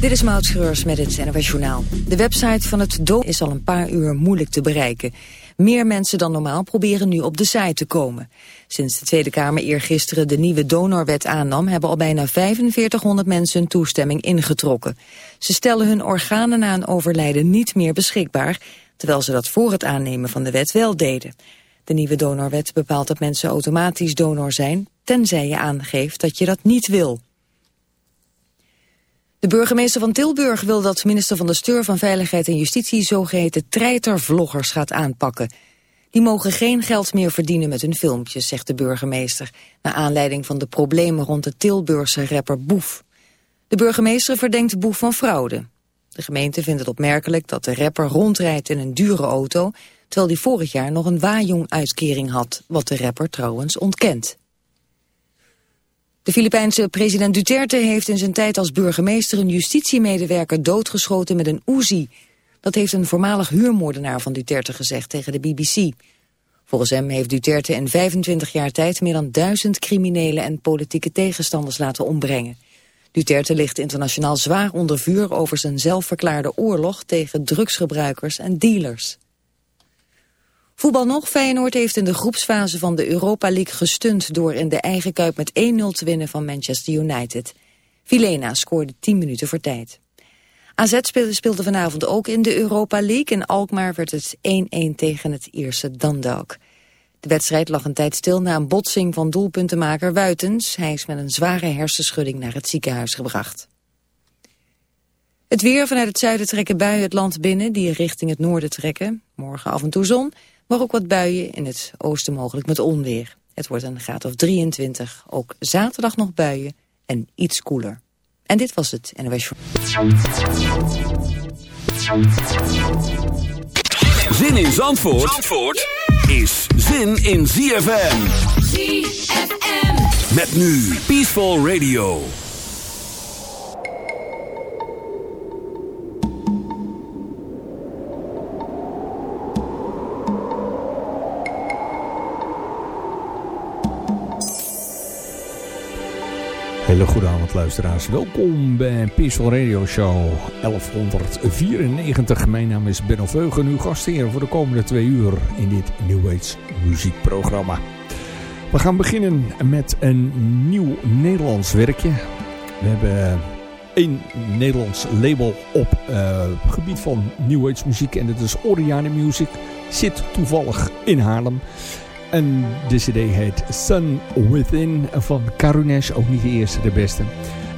Dit is Maud Schreurs met het NWS Journaal. De website van het DO is al een paar uur moeilijk te bereiken. Meer mensen dan normaal proberen nu op de site te komen. Sinds de Tweede Kamer eergisteren de nieuwe donorwet aannam... hebben al bijna 4500 mensen hun toestemming ingetrokken. Ze stellen hun organen na een overlijden niet meer beschikbaar... terwijl ze dat voor het aannemen van de wet wel deden. De nieuwe donorwet bepaalt dat mensen automatisch donor zijn... tenzij je aangeeft dat je dat niet wil. De burgemeester van Tilburg wil dat minister van de Steur van Veiligheid en Justitie zogeheten treitervloggers gaat aanpakken. Die mogen geen geld meer verdienen met hun filmpjes, zegt de burgemeester, naar aanleiding van de problemen rond de Tilburgse rapper Boef. De burgemeester verdenkt Boef van fraude. De gemeente vindt het opmerkelijk dat de rapper rondrijdt in een dure auto, terwijl hij vorig jaar nog een Wajong-uitkering had, wat de rapper trouwens ontkent. De Filipijnse president Duterte heeft in zijn tijd als burgemeester een justitiemedewerker doodgeschoten met een Uzi. Dat heeft een voormalig huurmoordenaar van Duterte gezegd tegen de BBC. Volgens hem heeft Duterte in 25 jaar tijd meer dan duizend criminelen en politieke tegenstanders laten ombrengen. Duterte ligt internationaal zwaar onder vuur over zijn zelfverklaarde oorlog tegen drugsgebruikers en dealers. Voetbal nog, Feyenoord heeft in de groepsfase van de Europa League gestund... door in de eigen kuip met 1-0 te winnen van Manchester United. Vilena scoorde 10 minuten voor tijd. AZ speelde vanavond ook in de Europa League. In Alkmaar werd het 1-1 tegen het Ierse Dundalk. De wedstrijd lag een tijd stil na een botsing van doelpuntenmaker Wuitens. Hij is met een zware hersenschudding naar het ziekenhuis gebracht. Het weer vanuit het zuiden trekken buien het land binnen... die richting het noorden trekken. Morgen af en toe zon, maar ook wat buien in het oosten mogelijk met onweer. Het wordt een graad of 23. Ook zaterdag nog buien en iets koeler. En dit was het NOS Zin in Zandvoort, Zandvoort is zin in ZFM. ZFM. Met nu Peaceful Radio. Hele goede avond luisteraars. Welkom bij Peaceful Radio Show 1194. Mijn naam is Benno Veugen, uw gastheer voor de komende twee uur in dit New Age muziekprogramma. We gaan beginnen met een nieuw Nederlands werkje. We hebben één Nederlands label op uh, gebied van New Age muziek en dat is Oriane Music. Zit toevallig in Haarlem. En de cd heet Sun Within van Karunesh. Ook niet de eerste, de beste.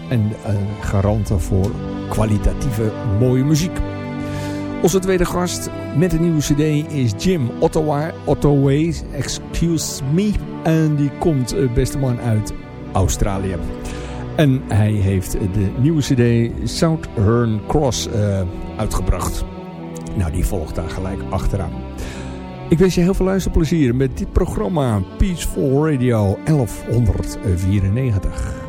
En een garante voor kwalitatieve mooie muziek. Onze tweede gast met een nieuwe cd is Jim Ottawa, Ottaway, excuse me. En die komt, eh, beste man, uit Australië. En hij heeft de nieuwe cd Southern Cross uh, uitgebracht. Nou, die volgt daar gelijk achteraan. Ik wens je heel veel luisterplezier met dit programma Peaceful Radio 1194.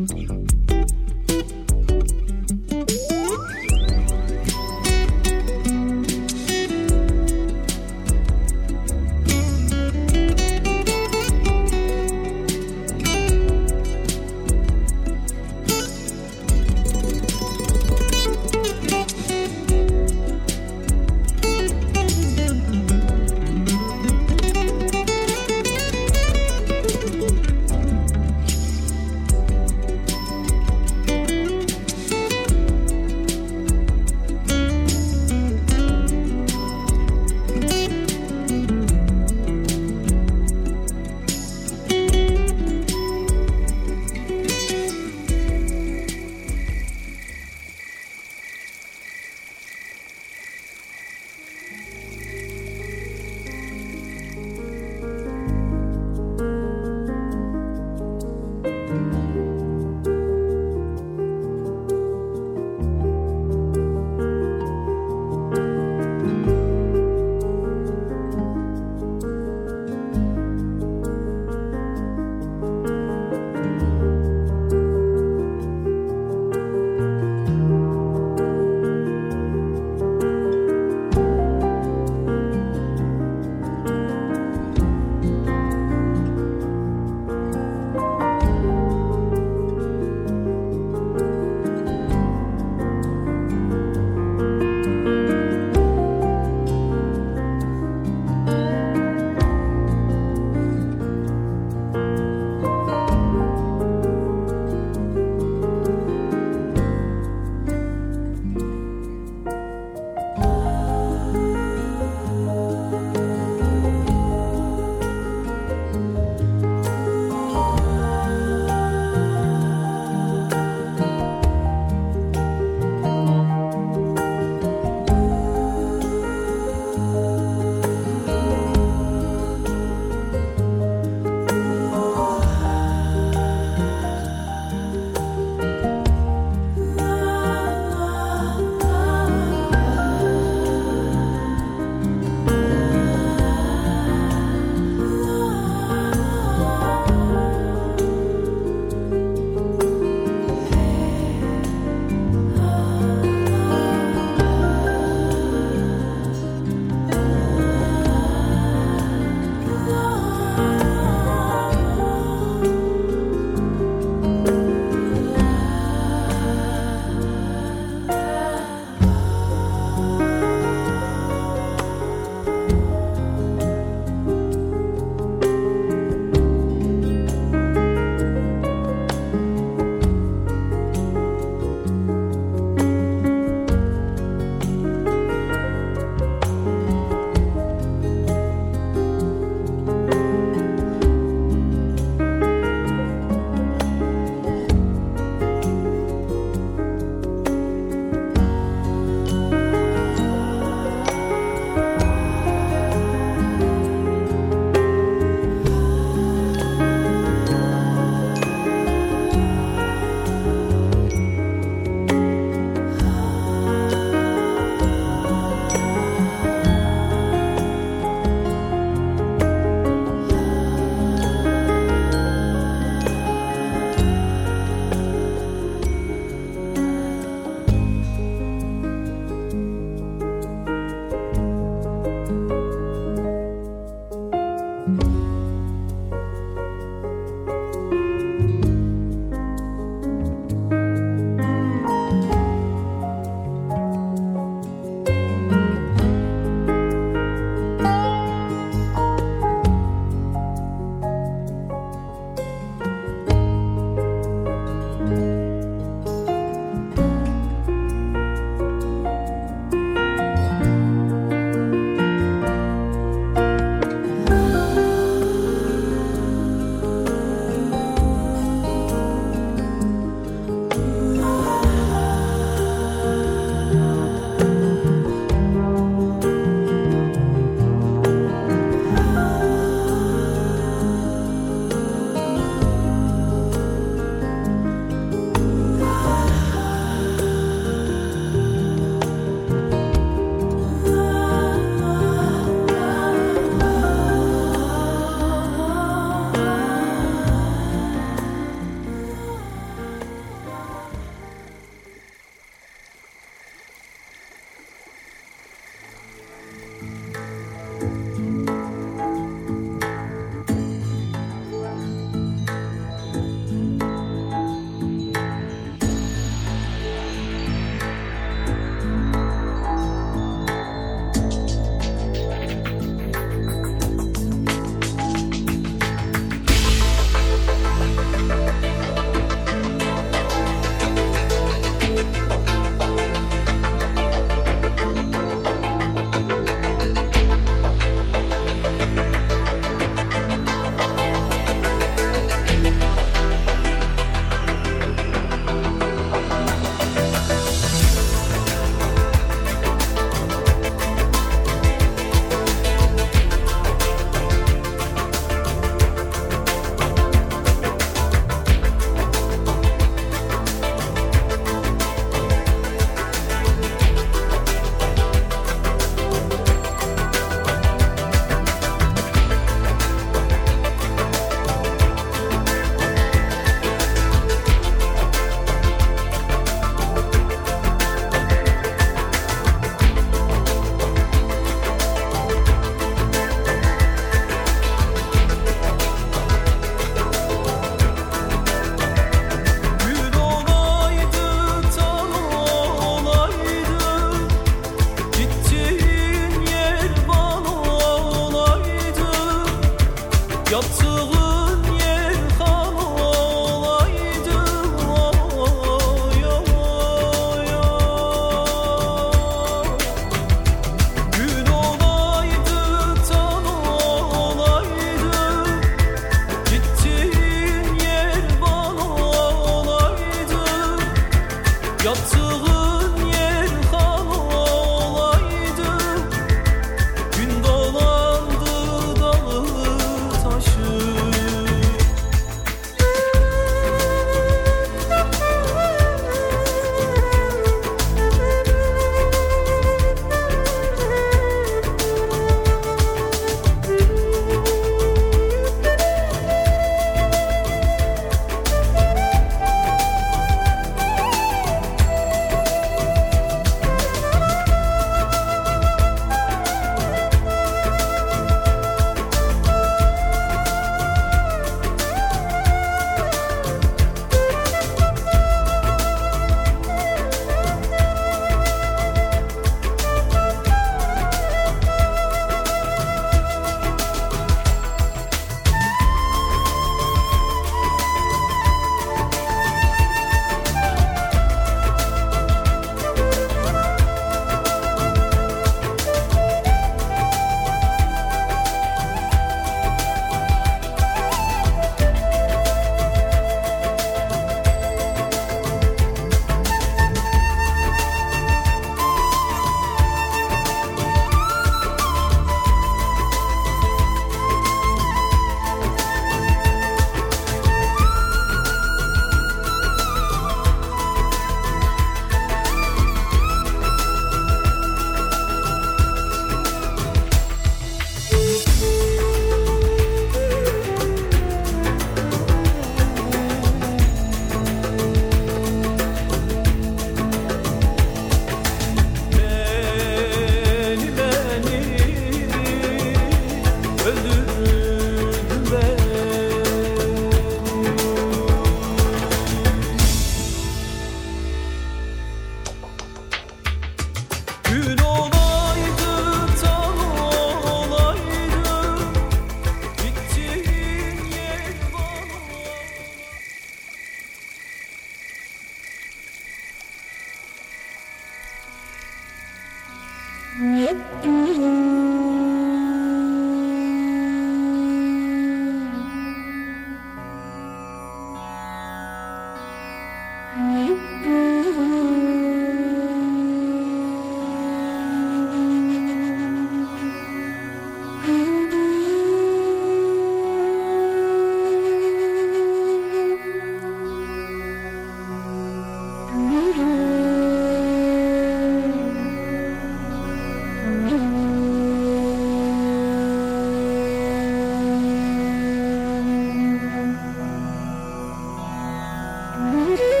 Música